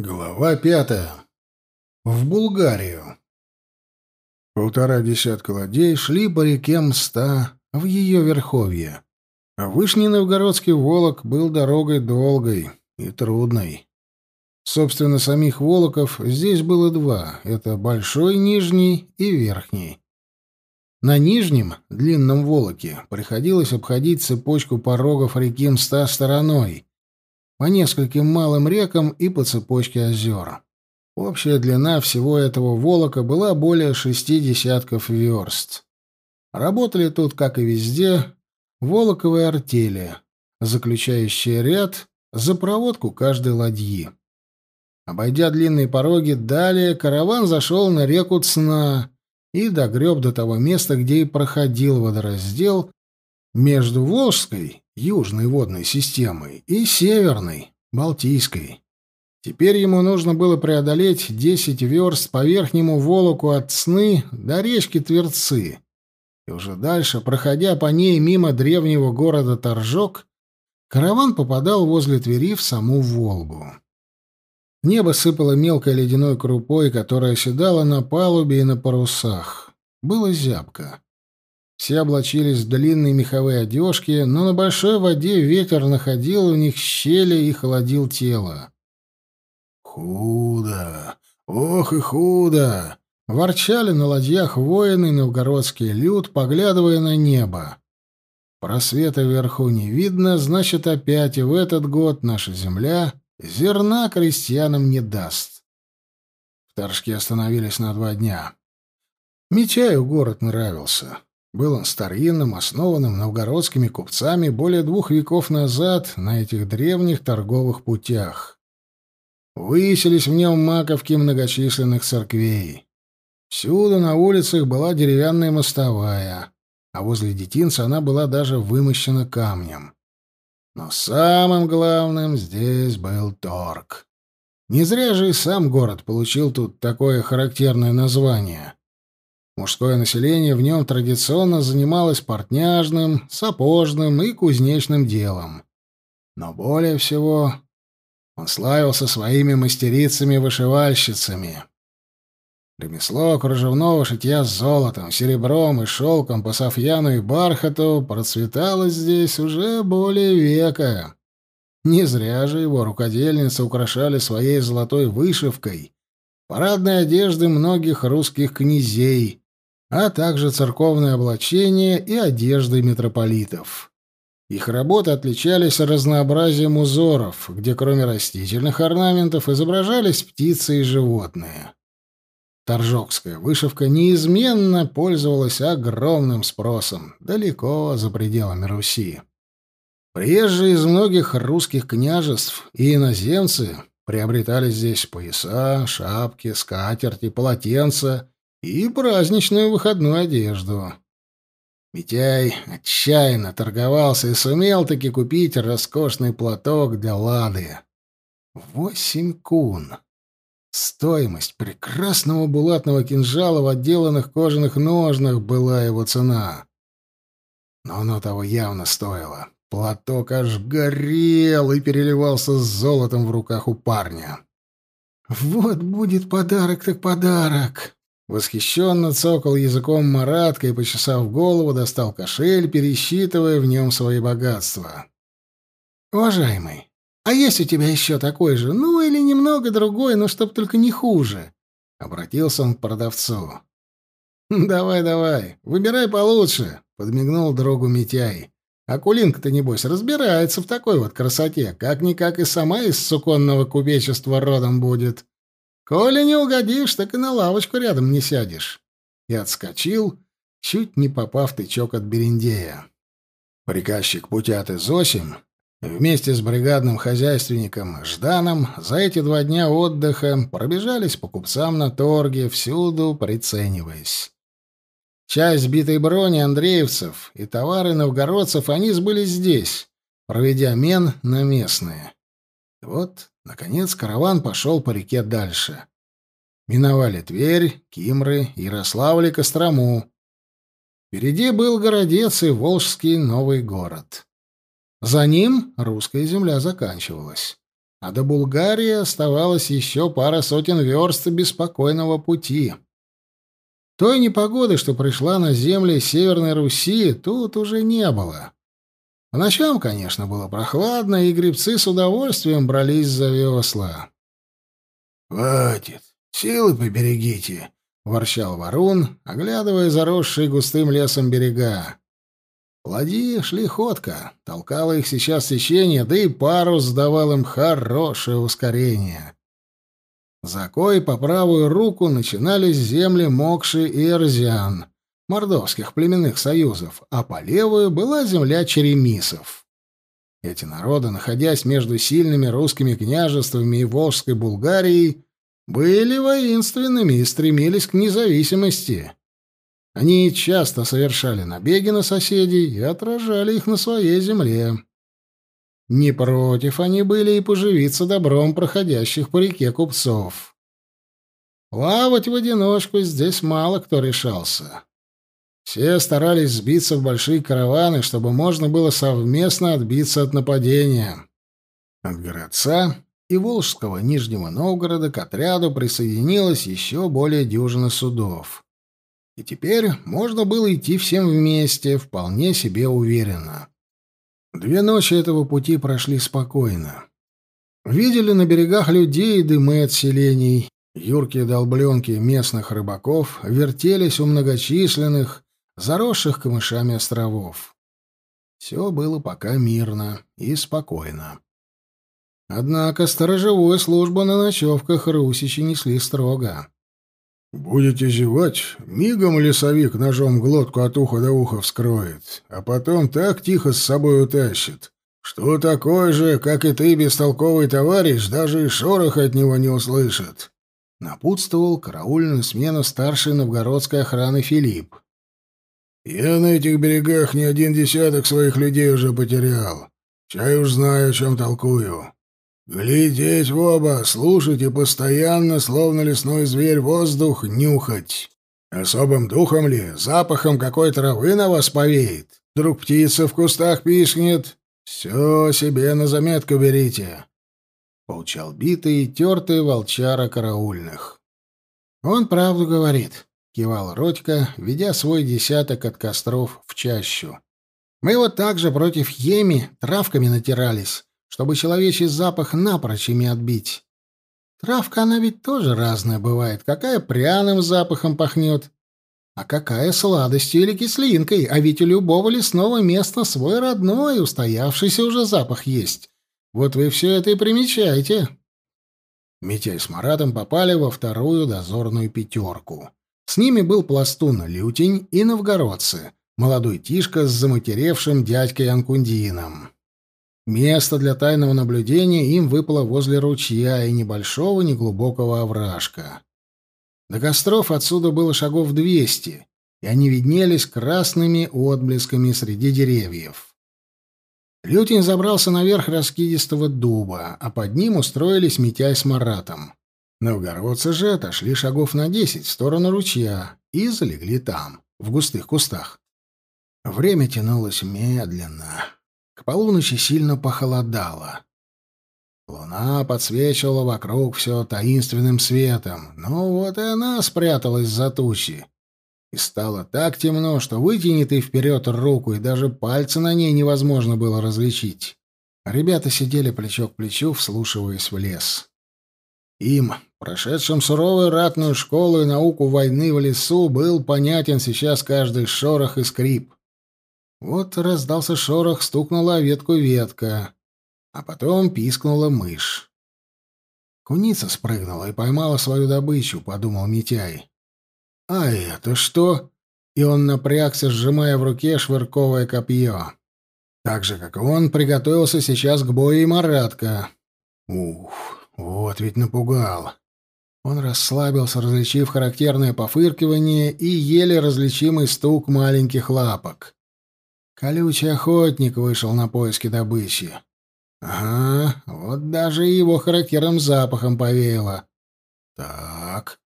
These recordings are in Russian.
Глава пятая. В Булгарию. Полтора десятка ладей шли по реке Мста в ее верховье. А Вышний Новгородский Волок был дорогой долгой и трудной. Собственно, самих Волоков здесь было два. Это Большой Нижний и Верхний. На Нижнем, длинном Волоке, приходилось обходить цепочку порогов реки Мста стороной — по нескольким малым рекам и по цепочке озер. Общая длина всего этого волока была более шести десятков верст. Работали тут, как и везде, волоковые артели, заключающие ряд за проводку каждой ладьи. Обойдя длинные пороги, далее караван зашел на реку Цна и догреб до того места, где и проходил водораздел между Волжской южной водной системой и северной, Балтийской. Теперь ему нужно было преодолеть 10 верст по верхнему Волоку от Сны до речки Тверцы. И уже дальше, проходя по ней мимо древнего города Торжок, караван попадал возле Твери в саму Волгу. Небо сыпало мелкой ледяной крупой, которая оседала на палубе и на парусах. Было зябко. Все облачились в длинные меховые одежки, но на большой воде ветер находил у них щели и холодил тело. «Худо! Ох и худо!» — ворчали на ладьях воины новгородский люд, поглядывая на небо. Просвета вверху не видно, значит, опять и в этот год наша земля зерна крестьянам не даст. В Торжке остановились на два дня. Митяю город нравился. Был он старинным, основанным новгородскими купцами более двух веков назад на этих древних торговых путях. Выселись в нем маковки многочисленных церквей. Всюду на улицах была деревянная мостовая, а возле детинца она была даже вымощена камнем. Но самым главным здесь был торг. Не зря же и сам город получил тут такое характерное название. Мужское население в нем традиционно занималось портняжным, сапожным и кузнечным делом. Но более всего он славился своими мастерицами-вышивальщицами. Ремесло кружевного шитья с золотом, серебром и шелком по софьяну и бархату процветало здесь уже более века. Не зря же его рукодельницы украшали своей золотой вышивкой парадные одежды многих русских князей, а также церковное облачение и одежды митрополитов. Их работы отличались разнообразием узоров, где кроме растительных орнаментов изображались птицы и животные. Торжокская вышивка неизменно пользовалась огромным спросом, далеко за пределами Руси. Приезжие из многих русских княжеств и иноземцы приобретали здесь пояса, шапки, скатерти, полотенца и праздничную выходную одежду. Митяй отчаянно торговался и сумел таки купить роскошный платок для Лады. Восемь кун. Стоимость прекрасного булатного кинжала в отделанных кожаных ножнах была его цена. Но оно того явно стоило. Платок аж горел и переливался с золотом в руках у парня. «Вот будет подарок так подарок!» Восхищенно цокал языком Маратка и, почесав голову, достал кошель, пересчитывая в нем свои богатства. «Уважаемый, а есть у тебя еще такой же, ну или немного другой, но чтоб только не хуже?» — обратился он к продавцу. «Давай, давай, выбирай получше», — подмигнул другу Митяй. «Акулинка-то, небось, разбирается в такой вот красоте, как-никак и сама из суконного купечества родом будет». Коли не угодишь, так и на лавочку рядом не сядешь. И отскочил, чуть не попав тычок от Берендея. Приказчик Путяты Зосим вместе с бригадным хозяйственником Жданом за эти два дня отдыха пробежались по купцам на торге, всюду прицениваясь. Часть битой брони андреевцев и товары новгородцев они сбыли здесь, проведя мен на местные. Вот Наконец караван пошел по реке дальше. Миновали Тверь, Кимры, Ярославль и Кострому. Впереди был городец и Волжский новый город. За ним русская земля заканчивалась. а до Булгарии оставалось еще пара сотен верст беспокойного пути. Той непогоды, что пришла на земли Северной Руси, тут уже не было. По ночам, конечно, было прохладно, и гребцы с удовольствием брались за весла. «Хватит, силы поберегите», — ворчал Варун, оглядывая заросшие густым лесом берега. Ладьи шли ходко, толкало их сейчас течение, да и парус давал им хорошее ускорение. За кой по правую руку начинались земли Мокши и Эрзиан, мордовских племенных союзов, а по левую была земля черемисов. Эти народы, находясь между сильными русскими княжествами и Волжской Булгарией, были воинственными и стремились к независимости. Они часто совершали набеги на соседей и отражали их на своей земле. Не против они были и поживиться добром проходящих по реке купцов. Плавать в одиночку здесь мало кто решался. Все старались сбиться в большие караваны, чтобы можно было совместно отбиться от нападения. От городца и Волжского Нижнего Новгорода к отряду присоединилось еще более дюжины судов. И теперь можно было идти всем вместе, вполне себе уверенно. Две ночи этого пути прошли спокойно. Видели на берегах людей дымы от селений, юркие долбленки местных рыбаков вертелись у многочисленных, заросших камышами островов. Все было пока мирно и спокойно. Однако сторожевую службу на ночевках русичи несли строго. «Будете зевать, мигом лесовик ножом глотку от уха до уха вскроет, а потом так тихо с собой утащит, что такой же, как и ты, бестолковый товарищ, даже и шороха от него не услышит», — напутствовал караульную смену старшей новгородской охраны Филипп. Я на этих берегах не один десяток своих людей уже потерял. Чай уж знаю, о чем толкую. Глядеть в оба, слушать и постоянно, словно лесной зверь, воздух нюхать. Особым духом ли, запахом какой травы на вас повеет? Вдруг птица в кустах пискнет? Все себе на заметку берите. Получал битый и тертый волчара караульных. Он правду говорит кивал Родька, ведя свой десяток от костров в чащу. Мы вот так же против еми травками натирались, чтобы человечий запах напрочь ими отбить. Травка, она ведь тоже разная бывает. Какая пряным запахом пахнет, а какая сладостью или кислинкой. А ведь у любого лесного места свой родной, устоявшийся уже запах есть. Вот вы все это и примечаете. Митяй с Маратом попали во вторую дозорную пятерку. С ними был пластун Лютень и новгородцы, молодой Тишка с заматеревшим дядькой Анкундином. Место для тайного наблюдения им выпало возле ручья и небольшого неглубокого овражка. До костров отсюда было шагов двести, и они виднелись красными отблесками среди деревьев. Лютень забрался наверх раскидистого дуба, а под ним устроились Митяй с Маратом. Новгородцы же отошли шагов на десять в сторону ручья и залегли там, в густых кустах. Время тянулось медленно. К полуночи сильно похолодало. Луна подсвечивала вокруг все таинственным светом, но вот и она спряталась за тучи. И стало так темно, что вытяни вперед руку, и даже пальцы на ней невозможно было различить. Ребята сидели плечо к плечу, вслушиваясь в лес. Им, прошедшим суровую ратную школу и науку войны в лесу, был понятен сейчас каждый шорох и скрип. Вот раздался шорох, стукнула ветку ветка, а потом пискнула мышь. Куница спрыгнула и поймала свою добычу, подумал Митяй. А это что? И он напрягся, сжимая в руке швырковое копье. Так же, как и он, приготовился сейчас к бою и Маратка. Ух, вот ведь напугал. Он расслабился, различив характерное пофыркивание и еле различимый стук маленьких лапок. Колючий охотник вышел на поиски добычи. Ага, вот даже его характерным запахом повеяло. Так,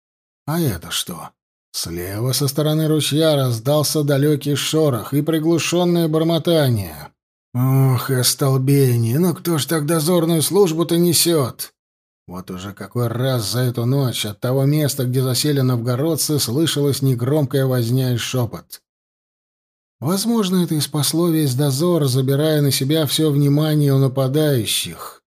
а это что? Слева со стороны ручья раздался далекий шорох и приглушенное бормотание. Ох, остолбение! Ну кто ж так дозорную службу-то несет? Вот уже какой раз за эту ночь от того места, где засели новгородцы, слышалась негромкая возня и шепот. Возможно, это и спасло весь дозор, забирая на себя все внимание у нападающих.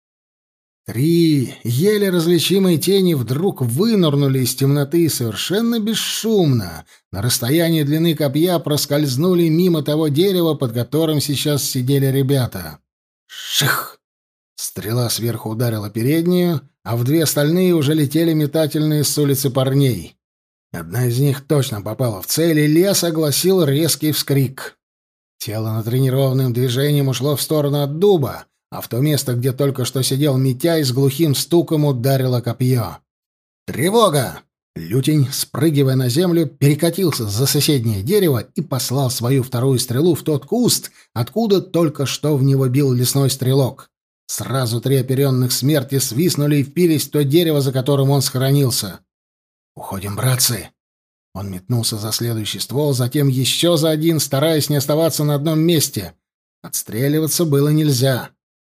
Три еле различимые тени вдруг вынырнули из темноты совершенно бесшумно. На расстоянии длины копья проскользнули мимо того дерева, под которым сейчас сидели ребята. Ших! Стрела сверху ударила переднюю, а в две остальные уже летели метательные с улицы парней. Одна из них точно попала в цель, и лес огласил резкий вскрик. Тело натренированным движением ушло в сторону от дуба, а в то место, где только что сидел Митяй, с глухим стуком ударило копье. «Тревога!» Лютень, спрыгивая на землю, перекатился за соседнее дерево и послал свою вторую стрелу в тот куст, откуда только что в него бил лесной стрелок. Сразу три оперенных смерти свистнули и впились в то дерево, за которым он схоронился. «Уходим, братцы!» Он метнулся за следующий ствол, затем еще за один, стараясь не оставаться на одном месте. Отстреливаться было нельзя.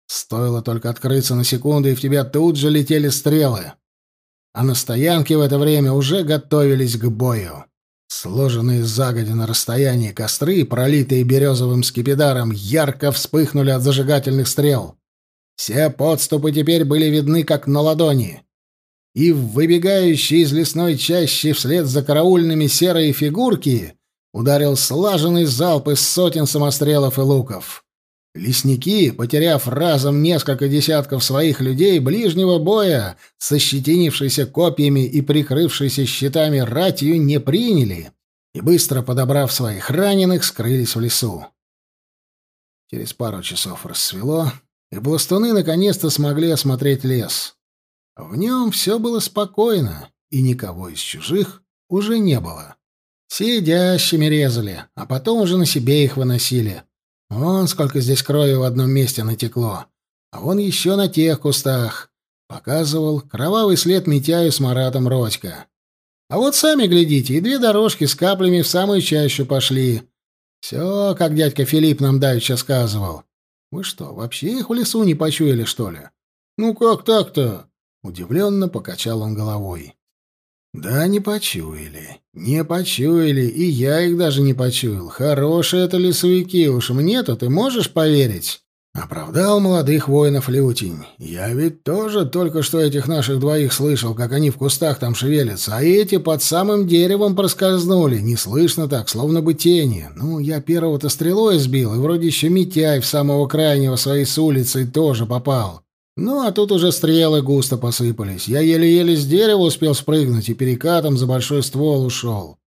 Стоило только открыться на секунду, и в тебя тут же летели стрелы. А на стоянке в это время уже готовились к бою. Сложенные загодя на расстоянии костры, пролитые березовым скипидаром, ярко вспыхнули от зажигательных стрел. Все подступы теперь были видны как на ладони. И выбегающие из лесной чащи вслед за караульными серые фигурки ударил слаженный залп из сотен самострелов и луков. Лесники, потеряв разом несколько десятков своих людей ближнего боя, сощетинившиеся копьями и прикрывшиеся щитами ратью, не приняли и, быстро подобрав своих раненых, скрылись в лесу. Через пару часов рассвело, и бластуны наконец-то смогли осмотреть лес. В нем все было спокойно, и никого из чужих уже не было. Сидящими резали, а потом уже на себе их выносили — Вон сколько здесь крови в одном месте натекло. А вон еще на тех кустах. Показывал кровавый след Митяю с Маратом Родька. А вот сами глядите, и две дорожки с каплями в самую чащу пошли. Все, как дядька Филипп нам давеча сказывал. Вы что, вообще их в лесу не почуяли, что ли? Ну как так-то? Удивленно покачал он головой. Да, не почуяли. Не почуяли, и я их даже не почуял. Хорошие это лесовики, уж мне-то ты можешь поверить? Оправдал молодых воинов Лютень. Я ведь тоже только что этих наших двоих слышал, как они в кустах там шевелятся, а эти под самым деревом проскользнули. Не слышно так, словно бы тени. Ну, я первого-то стрелой сбил, и вроде еще Митяй в самого крайнего своей с улицей тоже попал. Ну, а тут уже стрелы густо посыпались. Я еле-еле с дерева успел спрыгнуть и перекатом за большой ствол ушел.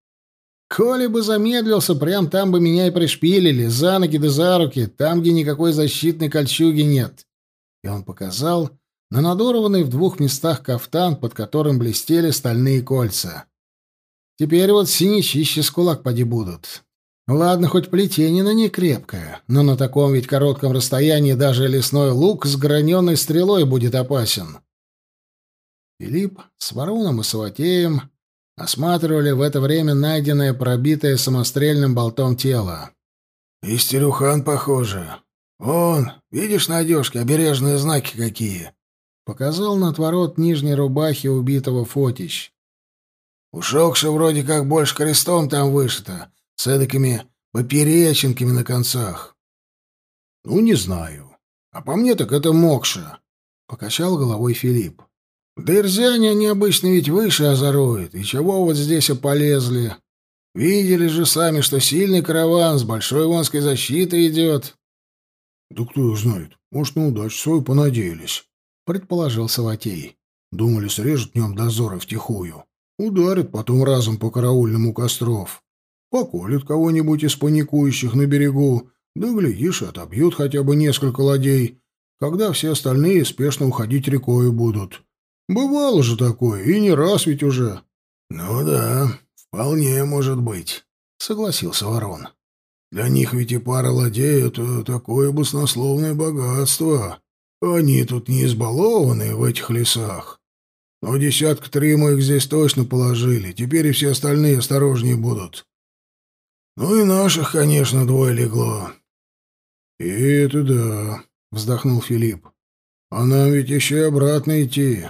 Коли бы замедлился, прям там бы меня и пришпилили, за ноги да за руки, там, где никакой защитной кольчуги нет. И он показал на надорванный в двух местах кафтан, под которым блестели стальные кольца. Теперь вот синячище с кулак поди будут. Ладно, хоть плетение на ней крепкое, но на таком ведь коротком расстоянии даже лесной лук с граненой стрелой будет опасен. Филипп с Варуном и Саватеем осматривали в это время найденное пробитое самострельным болтом тело. «Истерюхан, похоже. Вон, видишь на одежке обережные знаки какие?» Показал на отворот нижней рубахи убитого Фотич. «Ушокша вроде как больше крестом там вышито, с эдакими поперечинками на концах. — Ну, не знаю. А по мне так это мокша, — покачал головой Филипп. — Дырзяне они обычно ведь выше озоруют, и чего вот здесь ополезли? Видели же сами, что сильный караван с большой вонской защитой идет. — Да кто их знает, может, на удачу свою понадеялись, — предположил Саватей. Думали, срежут днем дозоры втихую. Ударят потом разом по караульному костров. Поколют кого-нибудь из паникующих на берегу, да, глядишь, отобьют хотя бы несколько ладей, когда все остальные спешно уходить рекою будут. Бывало же такое, и не раз ведь уже. — Ну да, вполне может быть, — согласился Ворон. — Для них ведь и пара ладей — это такое баснословное богатство. Они тут не избалованные в этих лесах. Но десятка три мы их здесь точно положили, теперь и все остальные осторожнее будут. Ну и наших, конечно, двое легло. «И это да», — вздохнул Филипп. «А нам ведь еще и обратно идти.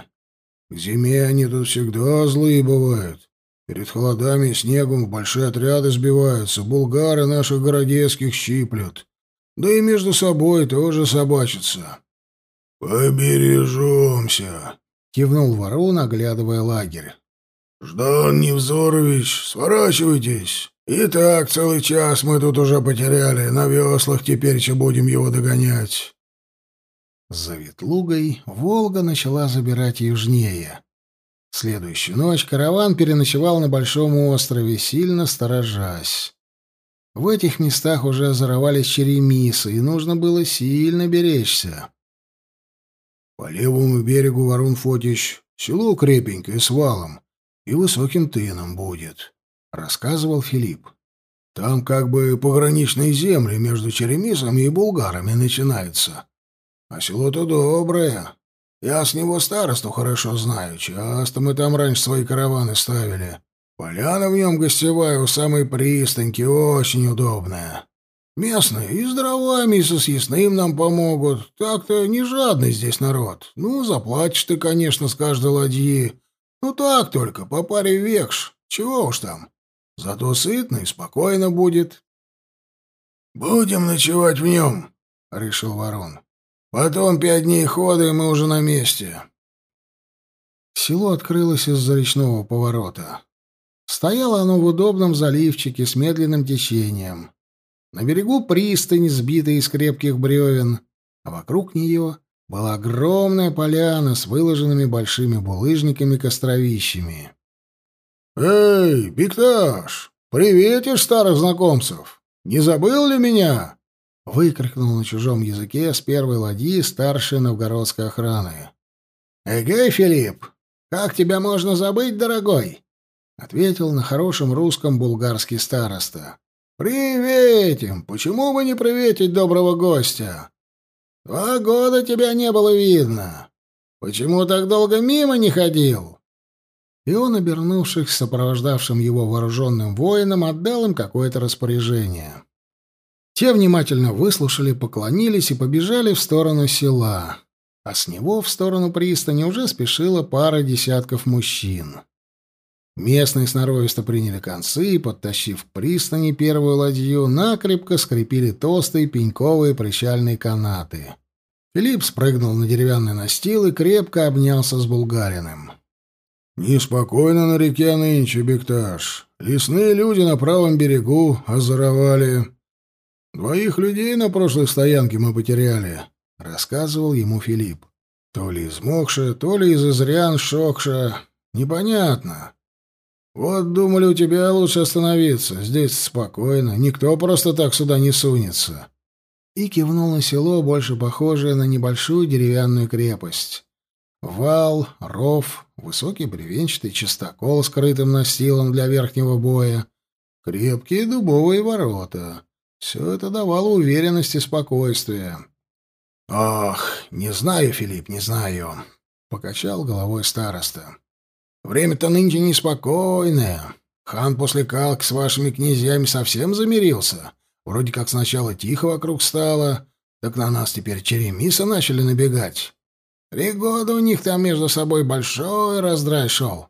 К зиме они тут всегда злые бывают. Перед холодами и снегом в большие отряды сбиваются, булгары наших городецких щиплют. Да и между собой тоже собачатся». «Побережемся», — кивнул ворон, оглядывая лагерь. «Ждан Невзорович, сворачивайтесь. И так целый час мы тут уже потеряли, на веслах теперь еще будем его догонять». За Ветлугой Волга начала забирать южнее. Следующую ночь караван переночевал на Большом острове, сильно сторожась. В этих местах уже озоровались черемисы, и нужно было сильно беречься. По левому берегу Ворон Фотич село крепенькое с валом и высоким тыном будет, — рассказывал Филипп. Там как бы пограничные земли между черемисами и булгарами начинаются. А село-то доброе. Я с него старосту хорошо знаю. Часто мы там раньше свои караваны ставили. Поляна в нем гостевая у самой пристаньки, очень удобная. Местные и с дровами, и со съестным нам помогут. Так-то не жадный здесь народ. Ну, заплатишь ты, конечно, с каждой ладьи. Ну, так только, по паре векш. Чего уж там. Зато сытно и спокойно будет. «Будем ночевать в нем», — решил ворон. «Потом пять дней хода, и мы уже на месте». Село открылось из-за речного поворота. Стояло оно в удобном заливчике с медленным течением. На берегу пристань, сбитая из крепких бревен, а вокруг нее была огромная поляна с выложенными большими булыжниками-костровищами. «Эй, Бикташ, приветишь старых знакомцев? Не забыл ли меня?» — выкрикнул на чужом языке с первой ладьи старшей новгородской охраны. «Эгей, Филипп, как тебя можно забыть, дорогой?» — ответил на хорошем русском булгарский староста. «Приветим! Почему бы не приветить доброго гостя? Два года тебя не было видно. Почему так долго мимо не ходил?» И он, обернувшись к сопровождавшим его вооруженным воинам, отдал им какое-то распоряжение. Те внимательно выслушали, поклонились и побежали в сторону села, а с него в сторону пристани уже спешила пара десятков мужчин. Местные сноровисто приняли концы и, подтащив к пристани первую ладью, накрепко скрепили толстые пеньковые причальные канаты. Филипп спрыгнул на деревянный настил и крепко обнялся с булгарином. «Неспокойно на реке нынче, Бекташ. Лесные люди на правом берегу озоровали. Двоих людей на прошлой стоянке мы потеряли», — рассказывал ему Филипп. «То ли измокша, то ли из изрян шокша. Непонятно. Вот думали, у тебя лучше остановиться. Здесь спокойно. Никто просто так сюда не сунется. И кивнул на село, больше похожее на небольшую деревянную крепость. Вал, ров, высокий бревенчатый частокол, скрытым настилом для верхнего боя, крепкие дубовые ворота. Все это давало уверенность и спокойствие. «Ах, не знаю, Филипп, не знаю», — покачал головой староста. Время-то нынче неспокойное. Хан после калки с вашими князьями совсем замирился. Вроде как сначала тихо вокруг стало, так на нас теперь черемисы начали набегать. Три года у них там между собой большой раздрай шел.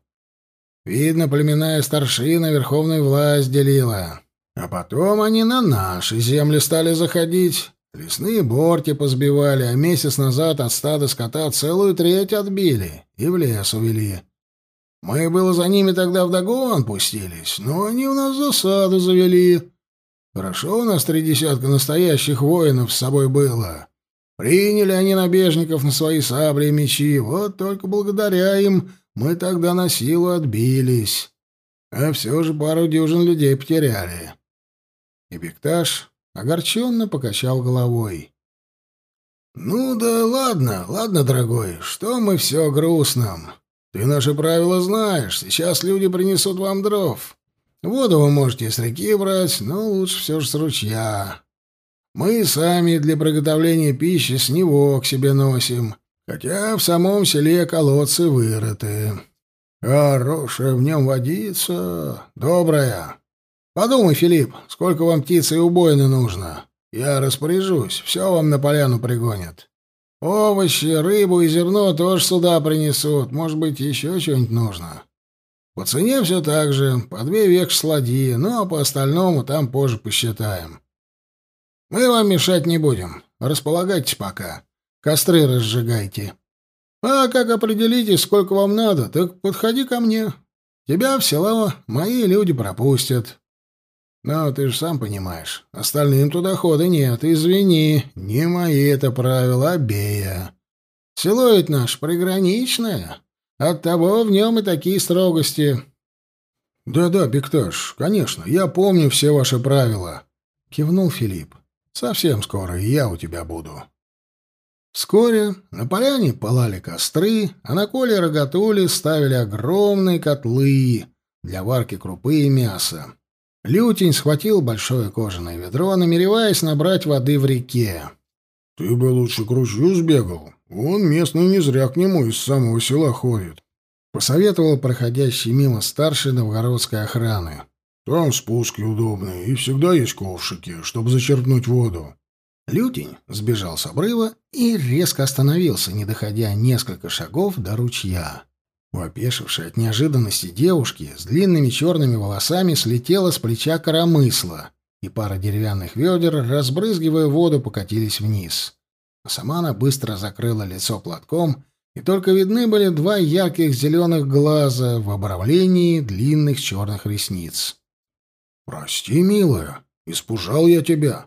Видно, племенная старшина верховную власть делила. А потом они на наши земли стали заходить. Лесные борти позбивали, а месяц назад от стада скота целую треть отбили и в лес увели. Мы было за ними тогда вдогон пустились, но они у нас засаду завели. Хорошо у нас три десятка настоящих воинов с собой было. Приняли они набежников на свои сабли и мечи, вот только благодаря им мы тогда на силу отбились. А все же пару дюжин людей потеряли. И Бекташ огорченно покачал головой. «Ну да ладно, ладно, дорогой, что мы все грустном. Ты наши правила знаешь. Сейчас люди принесут вам дров. Воду вы можете с реки брать, но лучше все же с ручья. Мы сами для приготовления пищи с него к себе носим, хотя в самом селе колодцы вырыты. Хорошая в нем водица, добрая. Подумай, Филипп, сколько вам птицы и убоины нужно. Я распоряжусь, все вам на поляну пригонят. Овощи, рыбу и зерно тоже сюда принесут. Может быть, еще что-нибудь нужно. По цене все так же, по две век слади, ну а по остальному там позже посчитаем. Мы вам мешать не будем. Располагайтесь пока. Костры разжигайте. А как определите, сколько вам надо, так подходи ко мне. Тебя в село мои люди пропустят. Но ты же сам понимаешь, остальным туда хода нет. Извини, не мои это правила, Бея. Село ведь наше приграничное. Оттого в нем и такие строгости. Да-да, Бекташ, конечно, я помню все ваши правила, кивнул Филипп. Совсем скоро я у тебя буду. Вскоре на поляне пылали костры, а на коле рогатули ставили огромные котлы для варки крупы и мяса. Лютень схватил большое кожаное ведро, намереваясь набрать воды в реке. — Ты бы лучше к ручью сбегал. Он местный не зря к нему из самого села ходит. Посоветовал проходящий мимо старшей новгородской охраны. — Там спуски удобные, и всегда есть ковшики, чтобы зачерпнуть воду. Лютень сбежал с обрыва и резко остановился, не доходя несколько шагов до ручья. У от неожиданности девушки с длинными черными волосами слетела с плеча коромысла, и пара деревянных ведер, разбрызгивая воду, покатились вниз. А сама она быстро закрыла лицо платком, и только видны были два ярких зеленых глаза в обрамлении длинных черных ресниц. «Прости, милая, испужал я тебя»,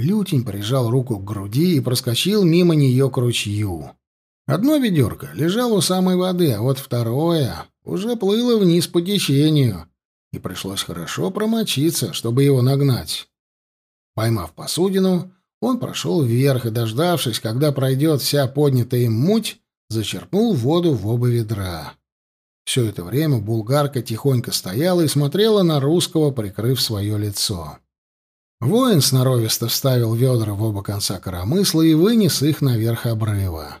Лютень прижал руку к груди и проскочил мимо нее к ручью. Одно ведерко лежало у самой воды, а вот второе уже плыло вниз по течению, и пришлось хорошо промочиться, чтобы его нагнать. Поймав посудину, он прошел вверх и, дождавшись, когда пройдет вся поднятая им муть, зачерпнул воду в оба ведра. Все это время булгарка тихонько стояла и смотрела на русского, прикрыв свое лицо. Воин сноровисто вставил ведра в оба конца коромысла и вынес их наверх обрыва.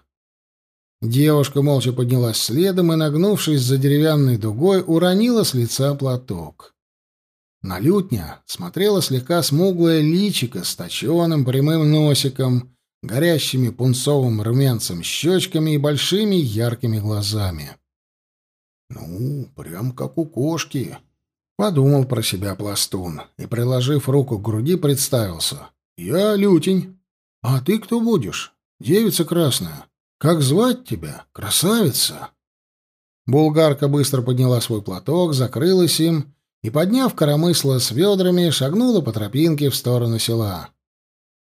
Девушка молча поднялась следом и, нагнувшись за деревянной дугой, уронила с лица платок. На лютня смотрела слегка смуглая личико с точеным прямым носиком, горящими пунцовым румянцем щечками и большими яркими глазами. «Ну, прям как у кошки», Подумал про себя пластун и, приложив руку к груди, представился. «Я Лютень. А ты кто будешь? Девица красная. Как звать тебя? Красавица!» Булгарка быстро подняла свой платок, закрылась им и, подняв коромысло с ведрами, шагнула по тропинке в сторону села.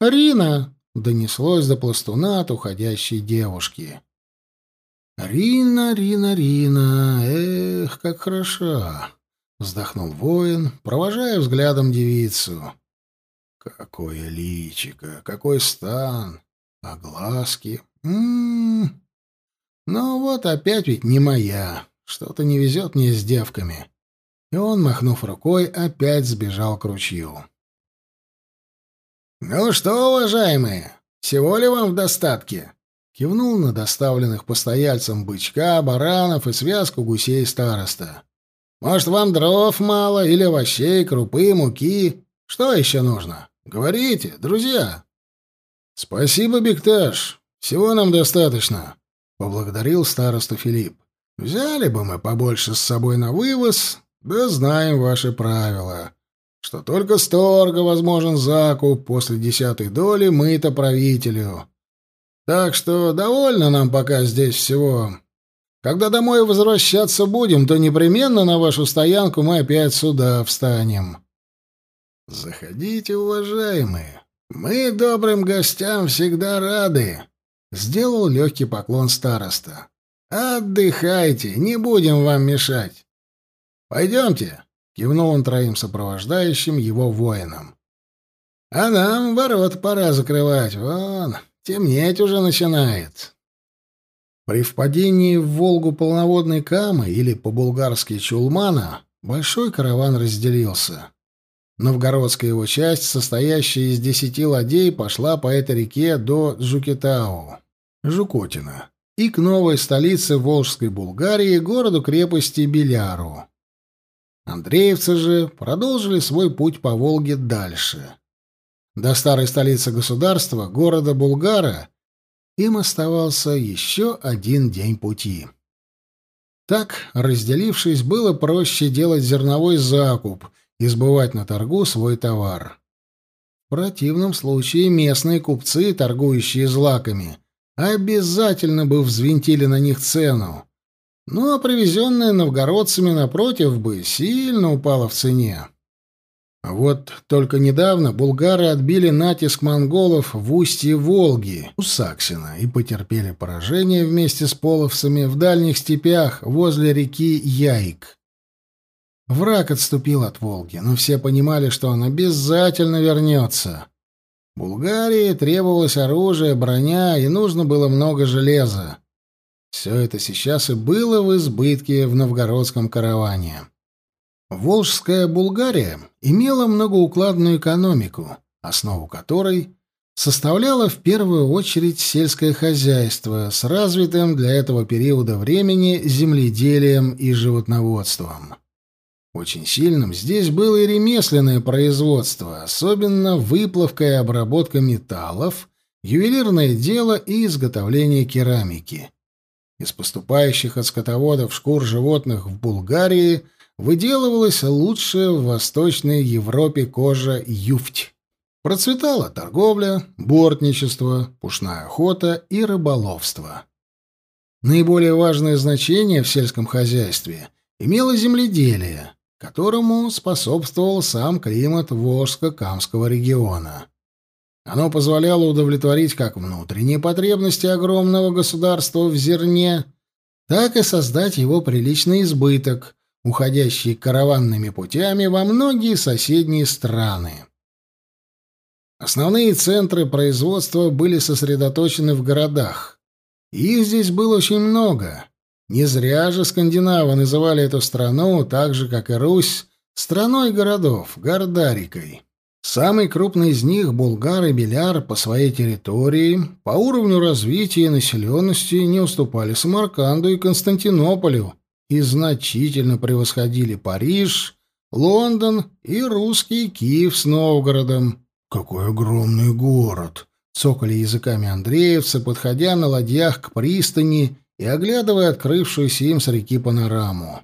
«Рина!» — донеслось до пластуна от уходящей девушки. «Рина, Рина, Рина! Эх, как хороша!» Вздохнул воин, провожая взглядом девицу. Какое личико, какой стан, а глазки. М-м. Ну вот опять ведь не моя. Что-то не везет мне с девками. И он, махнув рукой, опять сбежал к ручью. «Ну что, уважаемые, всего ли вам в достатке?» Кивнул на доставленных постояльцам бычка, баранов и связку гусей староста. Может, вам дров мало или овощей, крупы, муки? Что еще нужно? Говорите, друзья. Спасибо, Бекташ. Всего нам достаточно, поблагодарил старосту Филипп. Взяли бы мы побольше с собой на вывоз, да знаем ваши правила, что только с торга возможен закуп после десятой доли мы-то правителю. Так что довольно нам пока здесь всего. Когда домой возвращаться будем, то непременно на вашу стоянку мы опять сюда встанем. Заходите, уважаемые. Мы добрым гостям всегда рады. Сделал легкий поклон староста. Отдыхайте, не будем вам мешать. Пойдемте, кивнул он троим сопровождающим его воинам. А нам ворот пора закрывать. Вон, темнеть уже начинает. При впадении в Волгу полноводной Камы, или по-булгарски Чулмана, большой караван разделился. Новгородская его часть, состоящая из десяти ладей, пошла по этой реке до Джукетау, Жукотина, и к новой столице Волжской Булгарии, городу-крепости Беляру. Андреевцы же продолжили свой путь по Волге дальше. до старой столицы государства, города Булгара, им оставался еще один день пути. Так, разделившись, было проще делать зерновой закуп и сбывать на торгу свой товар. В противном случае местные купцы, торгующие злаками, обязательно бы взвинтили на них цену. Ну а привезенное новгородцами напротив бы сильно упало в цене. Вот только недавно булгары отбили натиск монголов в устье Волги у Саксина и потерпели поражение вместе с половцами в дальних степях возле реки Яик. Враг отступил от Волги, но все понимали, что он обязательно вернется. Булгарии требовалось оружие, броня, и нужно было много железа. Все это сейчас и было в избытке в новгородском караване. Волжская Булгария имела многоукладную экономику, основу которой составляло в первую очередь сельское хозяйство с развитым для этого периода времени земледелием и животноводством. Очень сильным здесь было и ремесленное производство, особенно выплавка и обработка металлов, ювелирное дело и изготовление керамики. Из поступающих от скотоводов шкур животных в Булгарии выделывалась лучшая в Восточной Европе кожа юфть. Процветала торговля, бортничество, пушная охота и рыболовство. Наиболее важное значение в сельском хозяйстве имело земледелие, которому способствовал сам климат Волжско-Камского региона. Оно позволяло удовлетворить как внутренние потребности огромного государства в зерне, так и создать его приличный избыток, уходящий караванными путями во многие соседние страны. Основные центры производства были сосредоточены в городах. Их здесь было очень много. Не зря же скандинавы называли эту страну, так же, как и Русь, страной городов, Гордарикой. Самый крупный из них, Булгар и Беляр, по своей территории, по уровню развития и населенности не уступали Самарканду и Константинополю и значительно превосходили Париж, Лондон и русский Киев с Новгородом. «Какой огромный город!» — цокали языками андреевцы, подходя на ладьях к пристани и оглядывая открывшуюся им с реки панораму.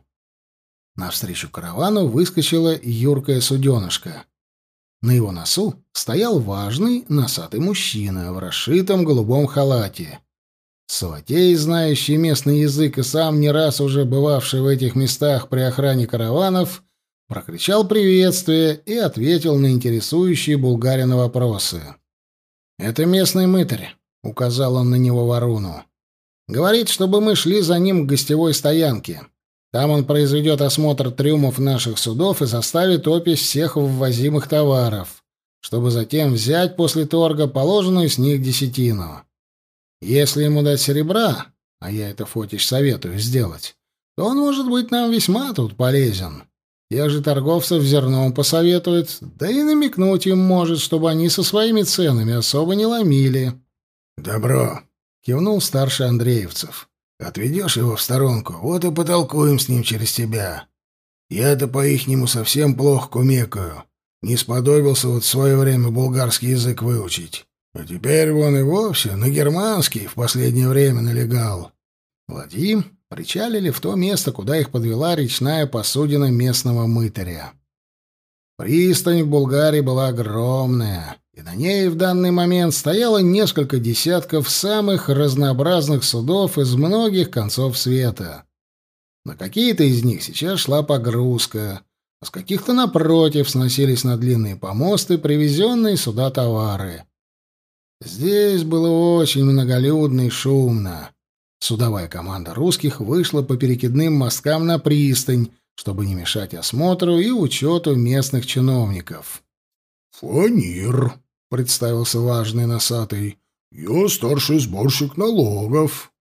Навстречу каравану выскочила юркая суденышка. На его носу стоял важный носатый мужчина в расшитом голубом халате. Саватей, знающий местный язык и сам не раз уже бывавший в этих местах при охране караванов, прокричал приветствие и ответил на интересующие булгарина вопросы. «Это местный мытарь», — указал он на него Варуну. «Говорит, чтобы мы шли за ним к гостевой стоянке. Там он произведет осмотр трюмов наших судов и составит опись всех ввозимых товаров, чтобы затем взять после торга положенную с них десятину. Если ему дать серебра, а я это Фотич советую сделать, то он может быть нам весьма тут полезен. Тех же торговцев зерном посоветует, да и намекнуть им может, чтобы они со своими ценами особо не ломили. — Добро, — кивнул старший Андреевцев. Отведешь его в сторонку, вот и потолкуем с ним через тебя. Я-то по-ихнему совсем плохо кумекаю. Не сподобился вот в свое время булгарский язык выучить. А теперь вон и вовсе на германский в последнее время налегал. Ладьи причалили в то место, куда их подвела речная посудина местного мытаря. Пристань в Булгарии была огромная и на ней в данный момент стояло несколько десятков самых разнообразных судов из многих концов света. На какие-то из них сейчас шла погрузка, а с каких-то напротив сносились на длинные помосты привезенные сюда товары. Здесь было очень многолюдно и шумно. Судовая команда русских вышла по перекидным мосткам на пристань, чтобы не мешать осмотру и учету местных чиновников. «Фланир», — представился важный носатый. «Я старший сборщик налогов».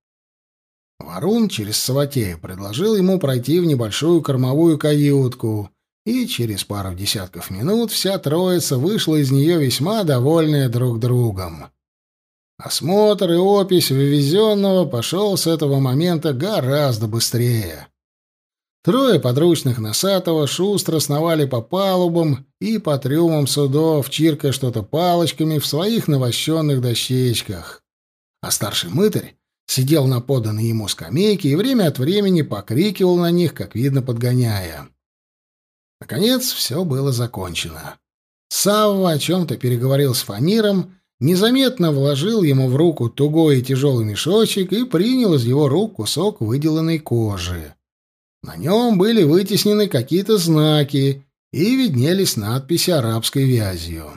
Варун через Саватея предложил ему пройти в небольшую кормовую каютку, и через пару десятков минут вся троица вышла из нее весьма довольная друг другом. Осмотр и опись вывезенного пошел с этого момента гораздо быстрее. Трое подручных Носатого шустро сновали по палубам и по трюмам судов, чиркая что-то палочками в своих навощенных дощечках. А старший мытарь сидел на поданной ему скамейке и время от времени покрикивал на них, как видно, подгоняя. Наконец, все было закончено. Савва о чем-то переговорил с Фамиром, незаметно вложил ему в руку тугой и тяжелый мешочек и принял из его рук кусок выделанной кожи. На нем были вытеснены какие-то знаки и виднелись надписи арабской вязью.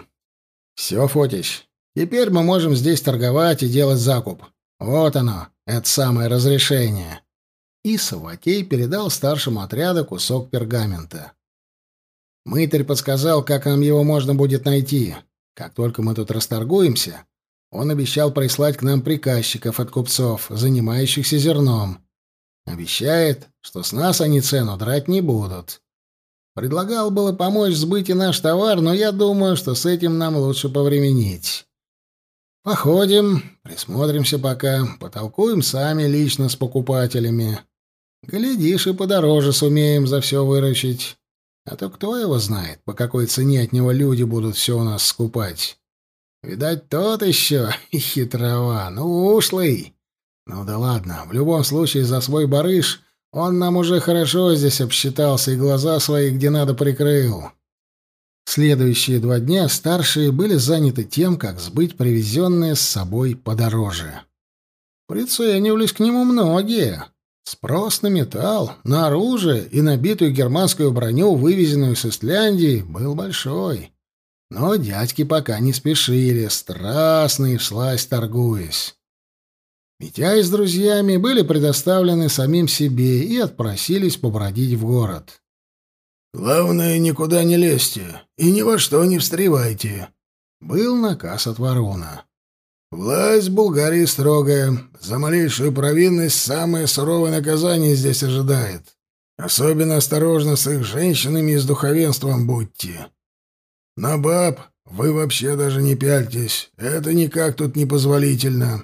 «Все, Фотич, теперь мы можем здесь торговать и делать закуп. Вот оно, это самое разрешение». И Саватей передал старшему отряду кусок пергамента. Мытарь подсказал, как нам его можно будет найти. Как только мы тут расторгуемся, он обещал прислать к нам приказчиков от купцов, занимающихся зерном. Обещает, что с нас они цену драть не будут. Предлагал было помочь сбыть и наш товар, но я думаю, что с этим нам лучше повременить. Походим, присмотримся пока, потолкуем сами лично с покупателями. Глядишь, и подороже сумеем за все выручить. А то кто его знает, по какой цене от него люди будут все у нас скупать. Видать, тот еще хитрован, ушлый. Ну да ладно, в любом случае за свой барыш он нам уже хорошо здесь обсчитался и глаза свои где надо прикрыл. Следующие два дня старшие были заняты тем, как сбыть привезенные с собой подороже. Приценивались к нему многие. Спрос на металл, на оружие и набитую германскую броню, вывезенную с Исляндии, был большой. Но дядьки пока не спешили, страстно и всласть торгуясь. Митяй с друзьями были предоставлены самим себе и отпросились побродить в город. «Главное, никуда не лезьте и ни во что не встревайте», — был наказ от ворона. «Власть Булгарии строгая. За малейшую провинность самое суровое наказание здесь ожидает. Особенно осторожно с их женщинами и с духовенством будьте. На баб вы вообще даже не пяльтесь. Это никак тут непозволительно.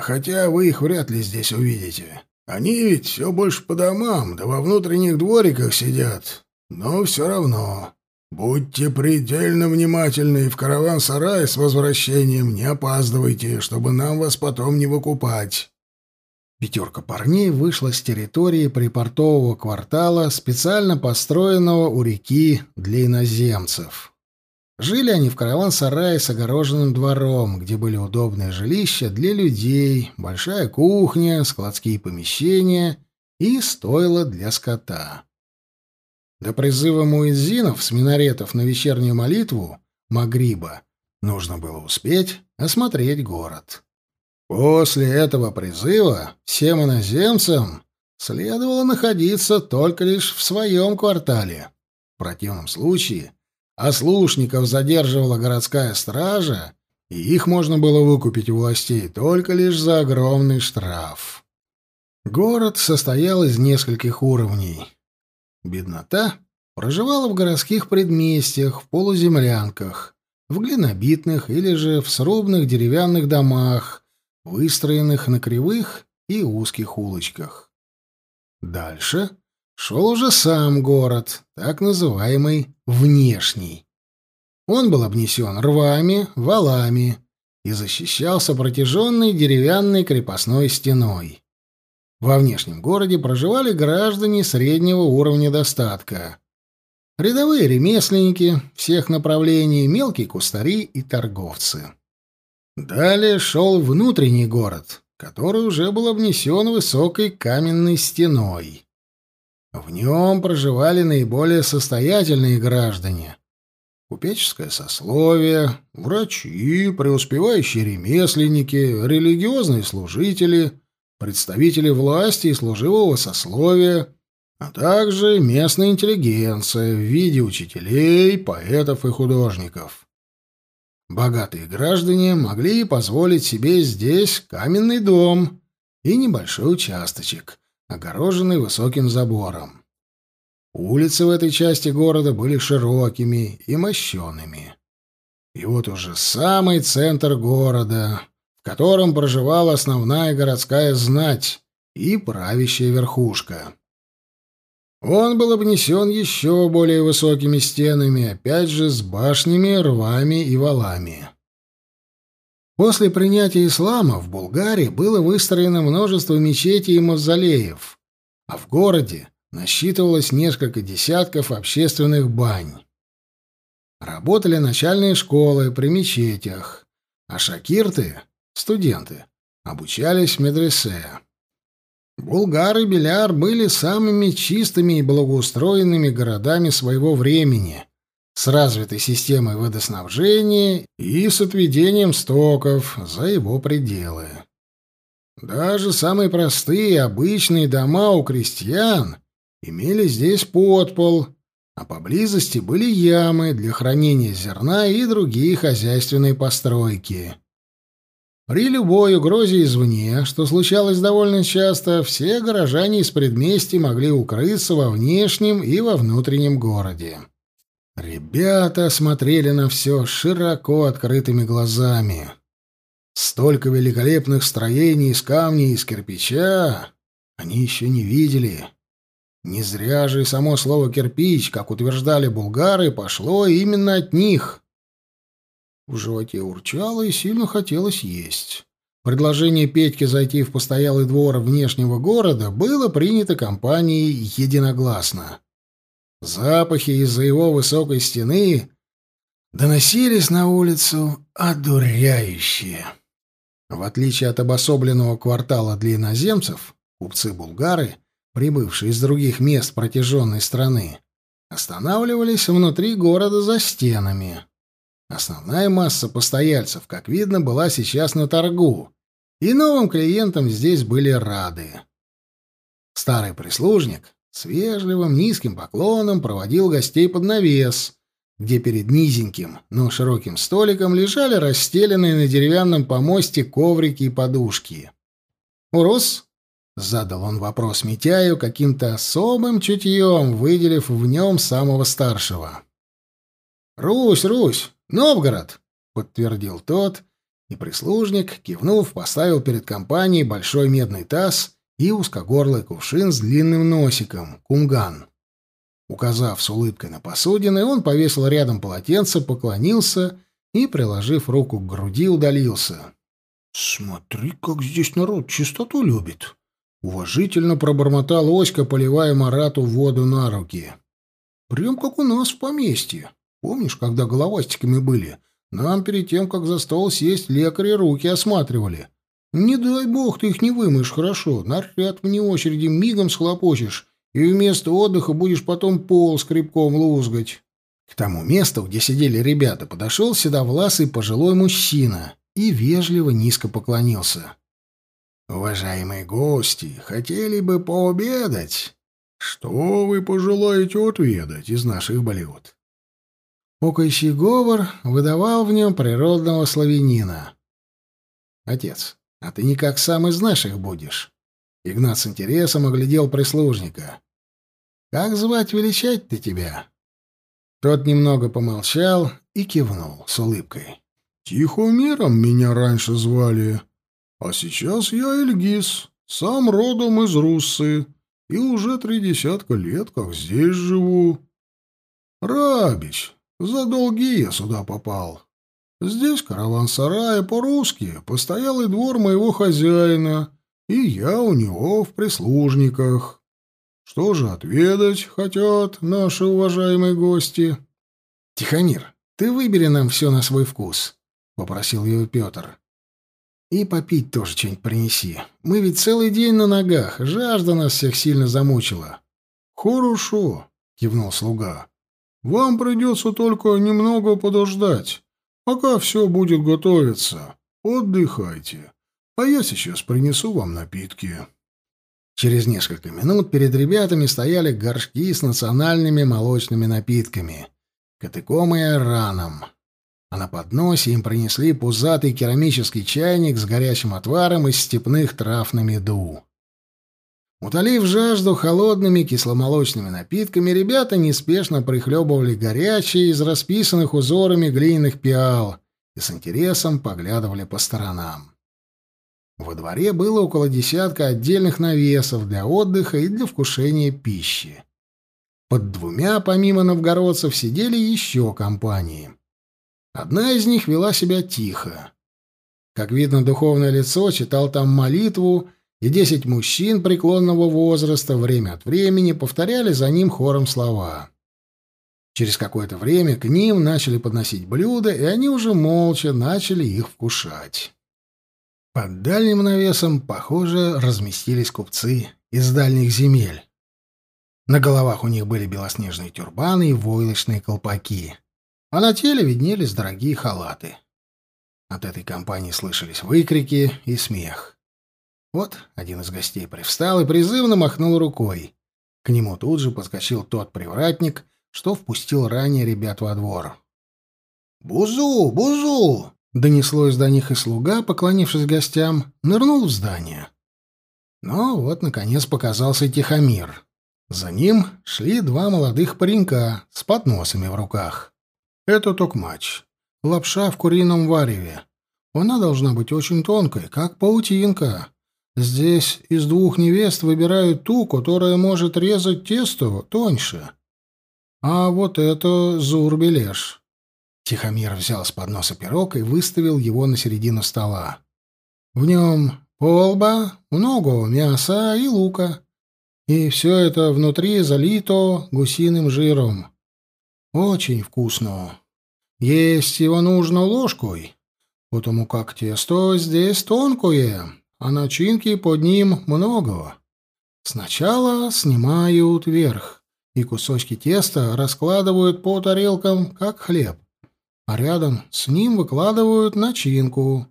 Хотя вы их вряд ли здесь увидите. Они ведь все больше по домам, да во внутренних двориках сидят. Но все равно. Будьте предельно внимательны и в караван-сарай с возвращением не опаздывайте, чтобы нам вас потом не выкупать. Пятерка парней вышла с территории припортового квартала, специально построенного у реки для иноземцев. Жили они в караван-сарае с огороженным двором, где были удобные жилища для людей, большая кухня, складские помещения и стойло для скота. До призыва муэззинов с минаретов на вечернюю молитву Магриба нужно было успеть осмотреть город. После этого призыва всем иноземцам следовало находиться только лишь в своем квартале. В противном случае а слушников задерживала городская стража, и их можно было выкупить у властей только лишь за огромный штраф. Город состоял из нескольких уровней. Беднота проживала в городских предместьях, в полуземлянках, в глинобитных или же в срубных деревянных домах, выстроенных на кривых и узких улочках. Дальше шел уже сам город, так называемый «внешний». Он был обнесен рвами, валами и защищался протяженной деревянной крепостной стеной. Во внешнем городе проживали граждане среднего уровня достатка. Рядовые ремесленники всех направлений, мелкие кустари и торговцы. Далее шел внутренний город, который уже был обнесен высокой каменной стеной. В нем проживали наиболее состоятельные граждане. Купеческое сословие, врачи, преуспевающие ремесленники, религиозные служители, представители власти и служивого сословия, а также местная интеллигенция в виде учителей, поэтов и художников. Богатые граждане могли позволить себе здесь каменный дом и небольшой участочек – огороженный высоким забором. Улицы в этой части города были широкими и мощеными. И вот уже самый центр города, в котором проживала основная городская знать и правящая верхушка. Он был обнесен еще более высокими стенами, опять же с башнями, рвами и валами. После принятия ислама в Булгарии было выстроено множество мечетей и мавзолеев, а в городе насчитывалось несколько десятков общественных бань. Работали начальные школы при мечетях, а шакирты, студенты, обучались в медресе. Булгар и Беляр были самыми чистыми и благоустроенными городами своего времени, с развитой системой водоснабжения и с отведением стоков за его пределы. Даже самые простые обычные дома у крестьян имели здесь подпол, а поблизости были ямы для хранения зерна и другие хозяйственные постройки. При любой угрозе извне, что случалось довольно часто, все горожане из предместий могли укрыться во внешнем и во внутреннем городе. Ребята смотрели на все широко открытыми глазами. Столько великолепных строений из камня и из кирпича они еще не видели. Не зря же и само слово «кирпич», как утверждали булгары, пошло именно от них. В животе урчало и сильно хотелось есть. Предложение Петьки зайти в постоялый двор внешнего города было принято компанией единогласно. Запахи из-за его высокой стены доносились на улицу одуряющие. В отличие от обособленного квартала для иноземцев, купцы-булгары, прибывшие из других мест протяженной страны, останавливались внутри города за стенами. Основная масса постояльцев, как видно, была сейчас на торгу, и новым клиентам здесь были рады. Старый прислужник с вежливым низким поклоном проводил гостей под навес, где перед низеньким, но широким столиком лежали расстеленные на деревянном помосте коврики и подушки. «Урус?» — задал он вопрос Митяю каким-то особым чутьем, выделив в нем самого старшего. «Русь, Русь, Новгород!» — подтвердил тот, и прислужник, кивнув, поставил перед компанией большой медный таз и узкогорлый кувшин с длинным носиком, кумган. Указав с улыбкой на посудины, он повесил рядом полотенце, поклонился и, приложив руку к груди, удалился. «Смотри, как здесь народ чистоту любит!» Уважительно пробормотал Оська, поливая Марату воду на руки. «Прям как у нас в поместье. Помнишь, когда головастиками были? Нам перед тем, как за стол сесть, лекари руки осматривали. Не дай бог ты их не вымоешь хорошо, наряд вне очереди мигом схлопочешь, и вместо отдыха будешь потом пол скребком лузгать. К тому месту, где сидели ребята, подошел седовласый пожилой мужчина и вежливо низко поклонился. «Уважаемые гости, хотели бы пообедать?» «Что вы пожелаете отведать из наших блюд?» Пукающий говор выдавал в нем природного славянина. «Отец, а ты никак сам из наших будешь?» Игнат с интересом оглядел прислужника. «Как звать величать ты тебя?» Тот немного помолчал и кивнул с улыбкой. «Тихомиром меня раньше звали, а сейчас я Эльгиз, сам родом из Руссы, и уже три десятка лет как здесь живу. Рабич, за долги я сюда попал. Здесь караван-сарай по-русски, постоялый двор моего хозяина, и я у него в прислужниках. Что же отведать хотят наши уважаемые гости? — Тихомир, ты выбери нам все на свой вкус, — попросил его Петр. — И попить тоже что-нибудь принеси. Мы ведь целый день на ногах, жажда нас всех сильно замучила. — Хорошо, — кивнул слуга. — Вам придется только немного подождать. Пока все будет готовиться, отдыхайте, а я сейчас принесу вам напитки». Через несколько минут перед ребятами стояли горшки с национальными молочными напитками, катыком и раном. А на подносе им принесли пузатый керамический чайник с горячим отваром из степных трав на меду. Утолив жажду холодными кисломолочными напитками, ребята неспешно прихлебывали горячие из расписанных узорами глиняных пиал и с интересом поглядывали по сторонам. Во дворе было около десятка отдельных навесов для отдыха и для вкушения пищи. Под двумя, помимо новгородцев, сидели еще компании. Одна из них вела себя тихо. Как видно, духовное лицо читал там молитву, и десять мужчин преклонного возраста время от времени повторяли за ним хором слова. Через какое-то время к ним начали подносить блюда, и они уже молча начали их вкушать. Под дальним навесом, похоже, разместились купцы из дальних земель. На головах у них были белоснежные тюрбаны и войлочные колпаки, а на теле виднелись дорогие халаты. От этой компании слышались выкрики и смех. Вот один из гостей привстал и призывно махнул рукой. К нему тут же подскочил тот привратник, что впустил ранее ребят во двор. «Бузу! Бузу!» — донеслось до них и слуга, поклонившись гостям, нырнул в здание. Но вот, наконец, показался Тихомир. За ним шли два молодых паренька с подносами в руках. Это токмач. Лапша в курином вареве. Она должна быть очень тонкой, как паутинка. Здесь из двух невест выбирают ту, которая может резать тесто тоньше. А вот это Зурбелеш. Тихомир взял с подноса пирог и выставил его на середину стола. В нем полба, много мяса и лука. И все это внутри залито гусиным жиром. Очень вкусно. Есть его нужно ложкой, потому как тесто здесь тонкое, а начинки под ним много. Сначала снимают верх, и кусочки теста раскладывают по тарелкам, как хлеб, а рядом с ним выкладывают начинку.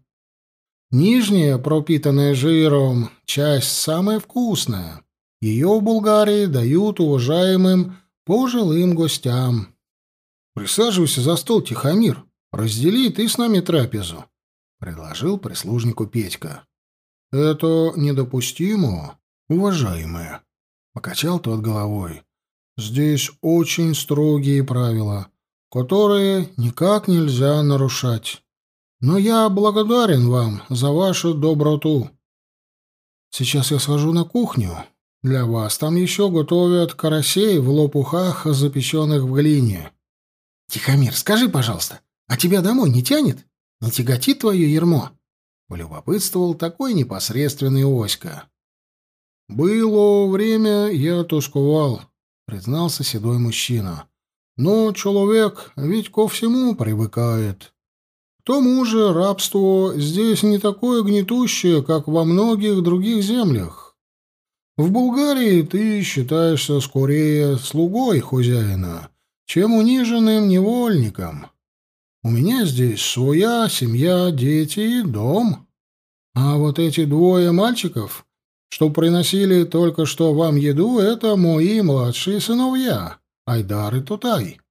Нижняя, пропитанная жиром, часть самая вкусная. Ее в Булгарии дают уважаемым пожилым гостям. «Присаживайся за стол, Тихомир. Раздели ты с нами трапезу», — предложил прислужнику Петька. «Это недопустимо, уважаемые», — покачал тот головой. «Здесь очень строгие правила, которые никак нельзя нарушать. Но я благодарен вам за вашу доброту. Сейчас я схожу на кухню. Для вас там еще готовят карасей в лопухах, запеченных в глине. «Тихомир, скажи, пожалуйста, а тебя домой не тянет? Не тяготит твое ермо?» — полюбопытствовал такой непосредственный Оська. «Было время, я тосковал», — признался седой мужчина. «Но человек ведь ко всему привыкает. К тому же рабство здесь не такое гнетущее, как во многих других землях. В Булгарии ты считаешься скорее слугой хозяина» чем униженным невольником. У меня здесь своя семья, дети и дом. А вот эти двое мальчиков, что приносили только что вам еду, это мои младшие сыновья, Айдар и Тутай.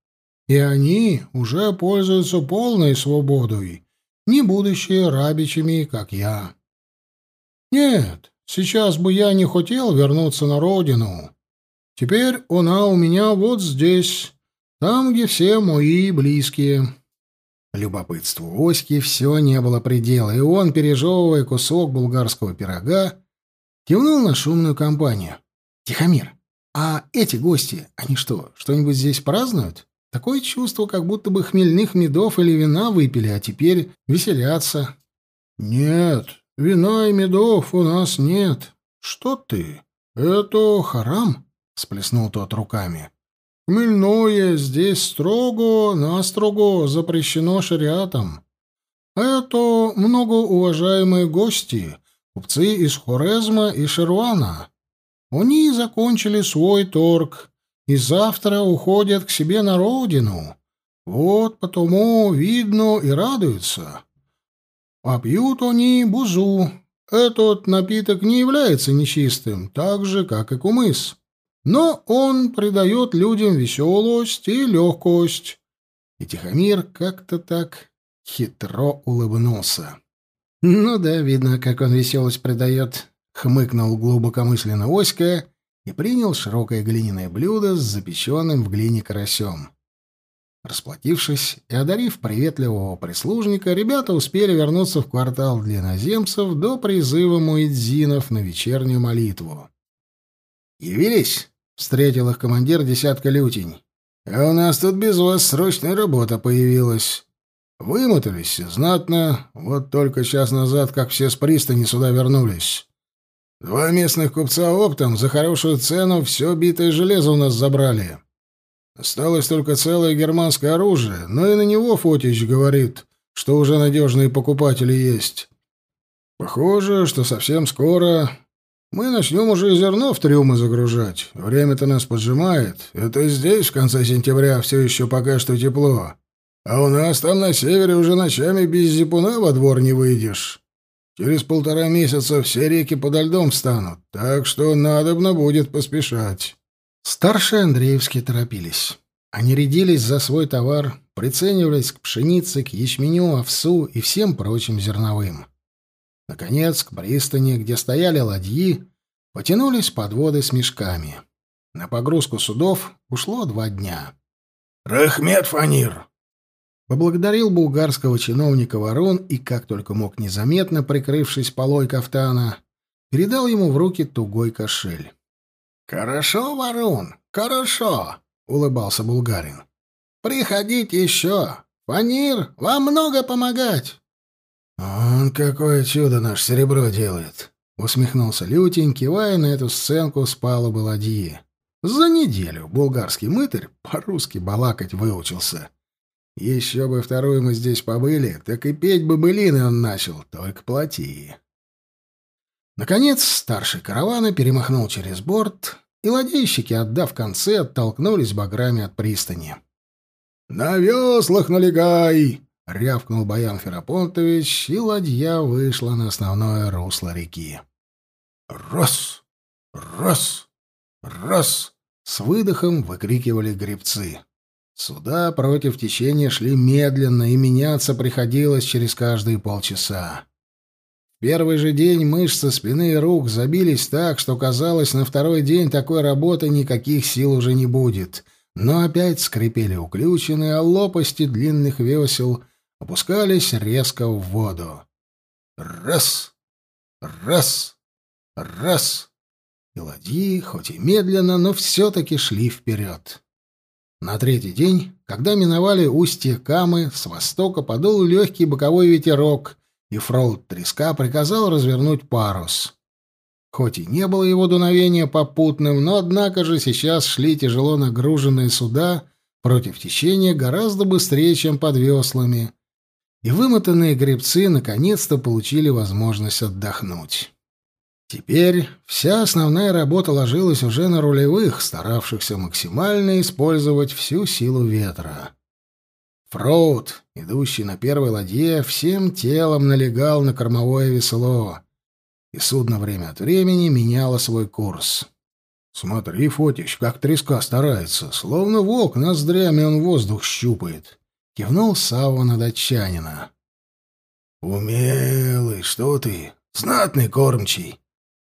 И они уже пользуются полной свободой, не будучи рабичами, как я. Нет, сейчас бы я не хотел вернуться на родину. Теперь она у меня вот здесь, там, где все мои близкие. Любопытству Оськи все не было предела, и он, пережевывая кусок булгарского пирога, кивнул на шумную компанию. «Тихомир, а эти гости, они что, что-нибудь здесь празднуют? Такое чувство, как будто бы хмельных медов или вина выпили, а теперь веселятся». «Нет, вина и медов у нас нет. Что ты? Это харам?» — сплеснул тот руками. Хмельное здесь строго-настрого запрещено шариатом. Это многоуважаемые гости, купцы из Хорезма и Шервана. Они закончили свой торг и завтра уходят к себе на родину. Вот потому видно и радуются. А пьют они бузу. Этот напиток не является нечистым, так же, как и кумыс. Но он придает людям веселость и легкость. И Тихомир как-то так хитро улыбнулся. «Ну да, видно, как он веселость придает», — хмыкнул глубокомысленно Оська и принял широкое глиняное блюдо с запеченным в глине карасем. Расплатившись и одарив приветливого прислужника, ребята успели вернуться в квартал для иноземцев до призыва муэдзинов на вечернюю молитву. «Явились?» — встретил их командир десятка лютень. «А у нас тут без вас срочная работа появилась. Вымотались знатно, вот только час назад, как все с пристани сюда вернулись. Два местных купца оптом за хорошую цену все битое железо у нас забрали. Осталось только целое германское оружие, но и на него Фотич говорит, что уже надежные покупатели есть. Похоже, что совсем скоро мы начнем уже зерно в трюмы загружать. Время-то нас поджимает. Это здесь, в конце сентября, все еще пока что тепло. А у нас там на севере уже ночами без зипуна во двор не выйдешь. Через полтора месяца все реки подо льдом встанут, так что надобно будет поспешать». Старшие Андреевские торопились. Они рядились за свой товар, приценивались к пшенице, к ячменю, овсу и всем прочим зерновым. Наконец, к пристани, где стояли ладьи, потянулись подводы с мешками. На погрузку судов ушло два дня. «Рахмет, Фанир!» Поблагодарил булгарского чиновника Ворон и, как только мог незаметно, прикрывшись полой кафтана, передал ему в руки тугой кошель. «Хорошо, Ворон, хорошо!» — улыбался булгарин. «Приходите еще! Фанир, вам много помогать!» «Он какое чудо наш серебро делает!» — усмехнулся Лютень, кивая на эту сценку с палубы ладьи. За неделю булгарский мытарь по-русски балакать выучился. Еще бы вторую мы здесь побыли, так и петь бы былины он начал, только плати. Наконец, старший каравана перемахнул через борт, и ладейщики, отдав концы, оттолкнулись баграми от пристани. «На веслах налегай!» — рявкнул Баян Ферапонтович, и ладья вышла на основное русло реки. «Раз! Раз! Раз!» — с выдохом выкрикивали гребцы. Суда против течения шли медленно, и меняться приходилось через каждые полчаса. В первый же день мышцы спины и рук забились так, что казалось, на второй день такой работы никаких сил уже не будет. Но опять скрипели уключены, а лопасти длинных весел опускались резко в воду. Раз! Раз! Раз! И ладьи, хоть и медленно, но все-таки шли вперед. На третий день, когда миновали устье Камы, с востока подул легкий боковой ветерок, и фролд треска приказал развернуть парус. Хоть и не было его дуновения попутным, но однако же сейчас шли тяжело нагруженные суда против течения гораздо быстрее, чем под веслами, и вымотанные гребцы наконец-то получили возможность отдохнуть. Теперь вся основная работа ложилась уже на рулевых, старавшихся максимально использовать всю силу ветра. Фроуд, идущий на первой ладье, всем телом налегал на кормовое весло, и судно время от времени меняло свой курс. «Смотри, Фотич, как треска старается, словно волк ноздрями он воздух щупает», — кивнул Савва на датчанина. «Умелый, что ты, знатный кормчий»,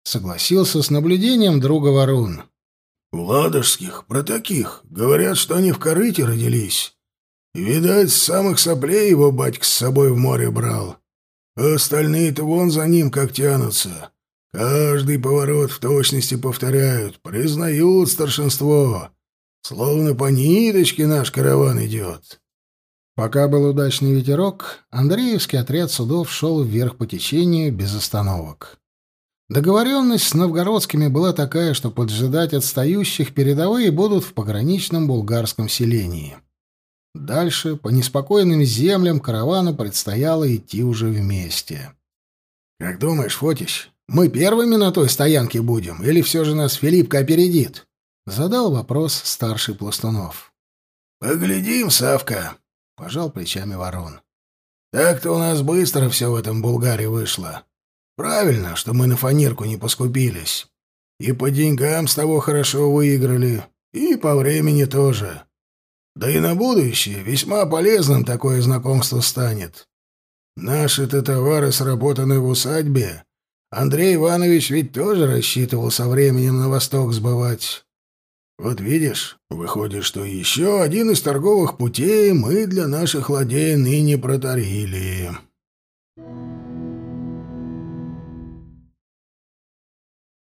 Согласился с наблюдением друга Ворон. «У ладожских, про таких, говорят, что они в корыте родились. Видать, с самых соплей его батька с собой в море брал. А остальные-то вон за ним как тянутся. Каждый поворот в точности повторяют, признают старшинство. Словно по ниточке наш караван идет». Пока был удачный ветерок, Андреевский отряд судов шел вверх по течению без остановок. Договоренность с новгородскими была такая, что поджидать отстающих передовые будут в пограничном булгарском селении. Дальше, по неспокойным землям, каравану предстояло идти уже вместе. «Как думаешь, Фотич, мы первыми на той стоянке будем, или все же нас Филиппка опередит?» — задал вопрос старший Пластунов. «Поглядим, Савка», — пожал плечами ворон. «Так-то у нас быстро все в этом Булгаре вышло. Правильно, что мы на фанерку не поскупились. И по деньгам с того хорошо выиграли, и по времени тоже. Да и на будущее весьма полезным такое знакомство станет. Наши-то товары сработаны в усадьбе. Андрей Иванович ведь тоже рассчитывал со временем на восток сбывать. Вот видишь, выходит, что еще один из торговых путей мы для наших ладей ныне you.